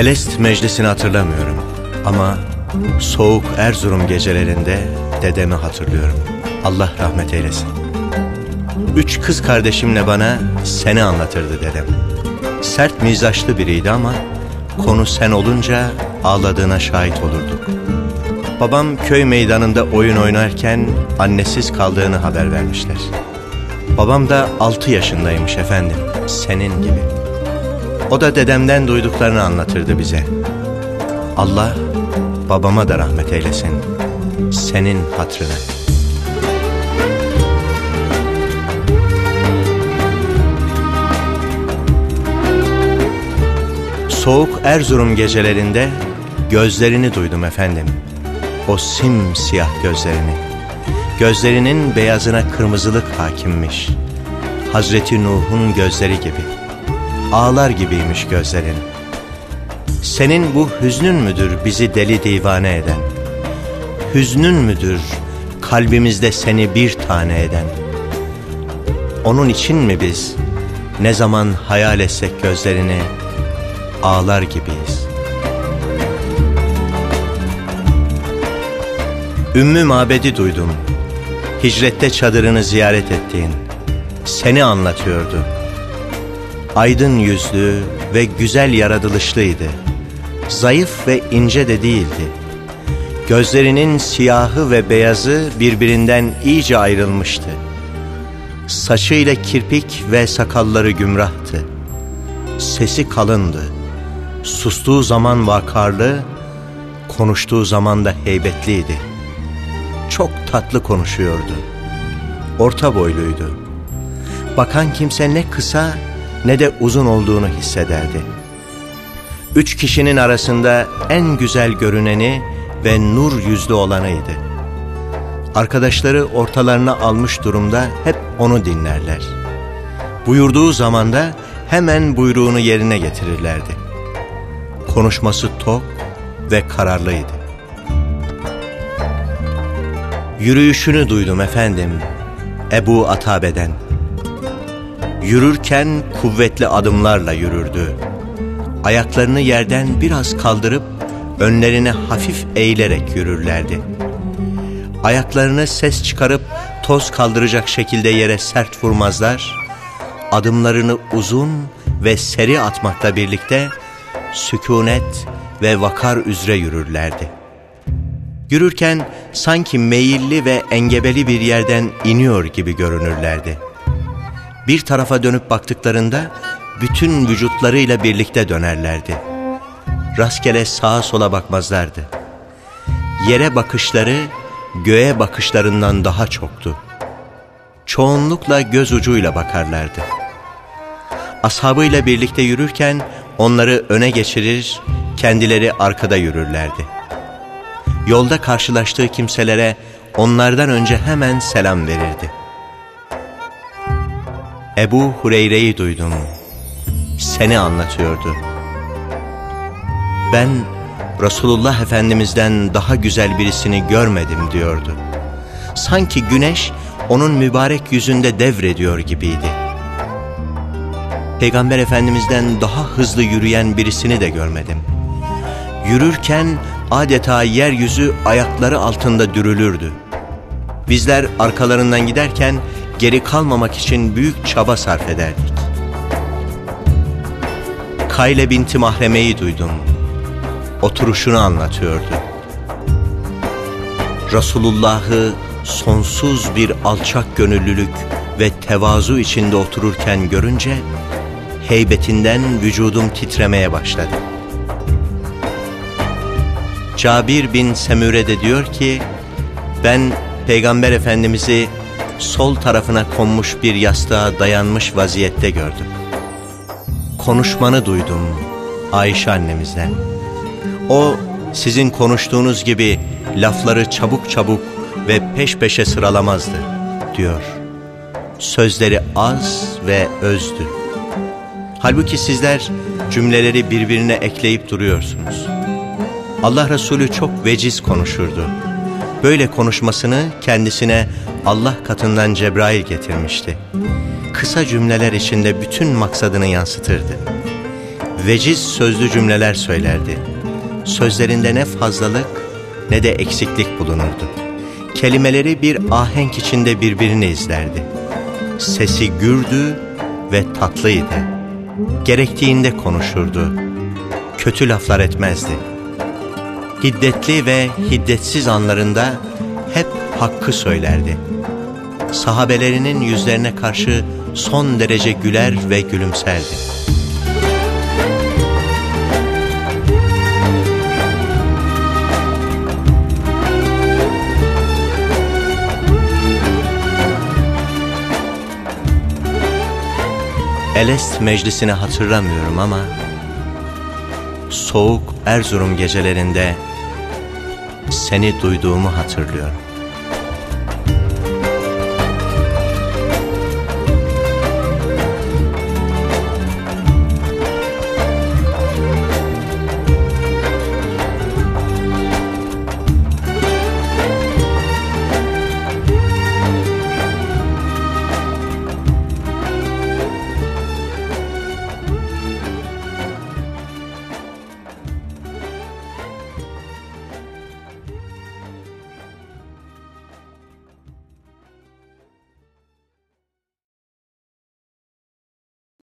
Elest meclisini hatırlamıyorum ama soğuk Erzurum gecelerinde dedemi hatırlıyorum. Allah rahmet eylesin. Üç kız kardeşimle bana seni anlatırdı dedem. Sert mizaçlı biriydi ama konu sen olunca ağladığına şahit olurduk. Babam köy meydanında oyun oynarken annesiz kaldığını haber vermişler. Babam da altı yaşındaymış efendim, senin gibi. O da dedemden duyduklarını anlatırdı bize. Allah babama da rahmet eylesin, senin hatrına. Soğuk Erzurum gecelerinde gözlerini duydum efendim. O simsiyah gözlerini. Gözlerinin beyazına kırmızılık hakimmiş. Hazreti Nuh'un gözleri gibi. Ağlar gibiymiş gözlerin. Senin bu hüznün müdür bizi deli divane eden? Hüznün müdür kalbimizde seni bir tane eden? Onun için mi biz ne zaman hayal etsek gözlerini ağlar gibiyiz? Ümmü Mabed'i duydum. Hicrette çadırını ziyaret ettiğin. Seni anlatıyordu. Aydın yüzlü ve güzel yaratılışlıydı. Zayıf ve ince de değildi. Gözlerinin siyahı ve beyazı birbirinden iyice ayrılmıştı. Saçıyla kirpik ve sakalları gümrahtı. Sesi kalındı. Sustuğu zaman vakarlı, konuştuğu zaman da heybetliydi.'' Çok tatlı konuşuyordu. Orta boyluydu. Bakan kimse ne kısa ne de uzun olduğunu hissederdi. Üç kişinin arasında en güzel görüneni ve nur yüzlü olanıydı. Arkadaşları ortalarına almış durumda hep onu dinlerler. Buyurduğu zamanda hemen buyruğunu yerine getirirlerdi. Konuşması tok ve kararlıydı. Yürüyüşünü duydum efendim Ebu Atabe'den. Yürürken kuvvetli adımlarla yürürdü. Ayaklarını yerden biraz kaldırıp Önlerine hafif eğilerek yürürlerdi. Ayaklarını ses çıkarıp toz kaldıracak şekilde yere sert vurmazlar Adımlarını uzun ve seri atmakla birlikte Sükunet ve vakar üzere yürürlerdi Yürürken sanki meyilli ve engebeli bir yerden iniyor gibi görünürlerdi. Bir tarafa dönüp baktıklarında bütün vücutlarıyla birlikte dönerlerdi. Rastgele sağa sola bakmazlardı. Yere bakışları göğe bakışlarından daha çoktu. Çoğunlukla göz ucuyla bakarlardı. Ashabıyla birlikte yürürken onları öne geçirir, kendileri arkada yürürlerdi yolda karşılaştığı kimselere onlardan önce hemen selam verirdi. Ebu Hureyre'yi duydum. Seni anlatıyordu. Ben Resulullah Efendimiz'den daha güzel birisini görmedim diyordu. Sanki güneş onun mübarek yüzünde devrediyor gibiydi. Peygamber Efendimiz'den daha hızlı yürüyen birisini de görmedim. Yürürken adeta yeryüzü ayakları altında dürülürdü. Bizler arkalarından giderken geri kalmamak için büyük çaba sarf ederdik. Kayle binti Mahreme'yi duydum. Oturuşunu anlatıyordu. Resulullah'ı sonsuz bir alçak gönüllülük ve tevazu içinde otururken görünce heybetinden vücudum titremeye başladı. Cabir bin Semüre de diyor ki ben Peygamber Efendimiz'i sol tarafına konmuş bir yastığa dayanmış vaziyette gördüm. Konuşmanı duydum Ayşe annemizden. O sizin konuştuğunuz gibi lafları çabuk çabuk ve peş peşe sıralamazdı diyor. Sözleri az ve özdü. Halbuki sizler cümleleri birbirine ekleyip duruyorsunuz. Allah Resulü çok veciz konuşurdu. Böyle konuşmasını kendisine Allah katından Cebrail getirmişti. Kısa cümleler içinde bütün maksadını yansıtırdı. veciz sözlü cümleler söylerdi. Sözlerinde ne fazlalık ne de eksiklik bulunurdu. Kelimeleri bir ahenk içinde birbirini izlerdi. Sesi gürdü ve tatlıydı. Gerektiğinde konuşurdu. Kötü laflar etmezdi. Hiddetli ve hiddetsiz anlarında hep hakkı söylerdi. Sahabelerinin yüzlerine karşı son derece güler ve gülümserdi. Elest meclisini hatırlamıyorum ama soğuk Erzurum gecelerinde seni duyduğumu hatırlıyorum.